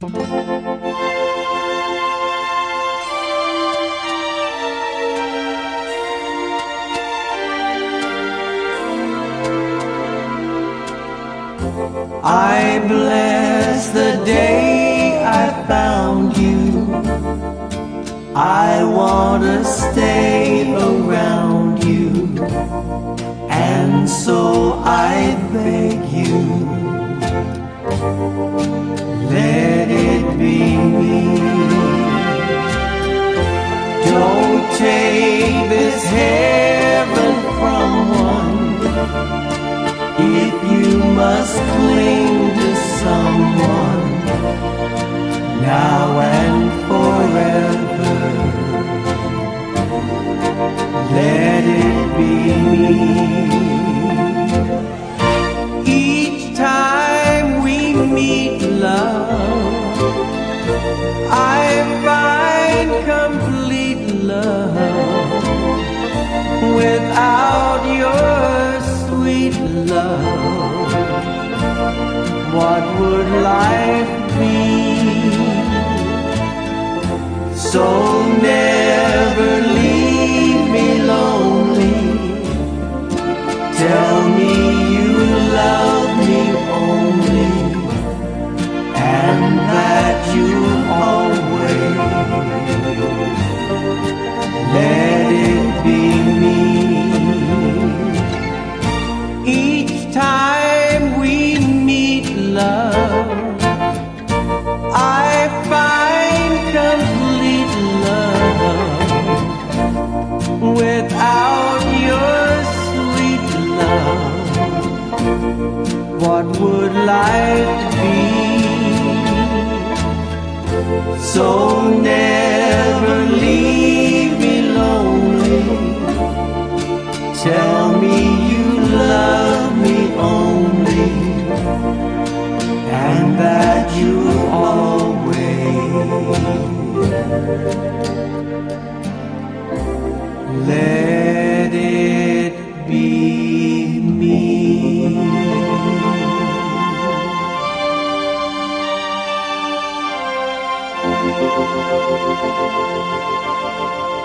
I bless the day I found you. I wanna stay around you. And so I beg you, if you must cling to someone now and forever. Let it be me. Each time we meet, love, I find complete love love. What would life be? So never leave me lonely. Tell me would to be? So never leave me lonely. Tell me you love me only, and that you always let be me.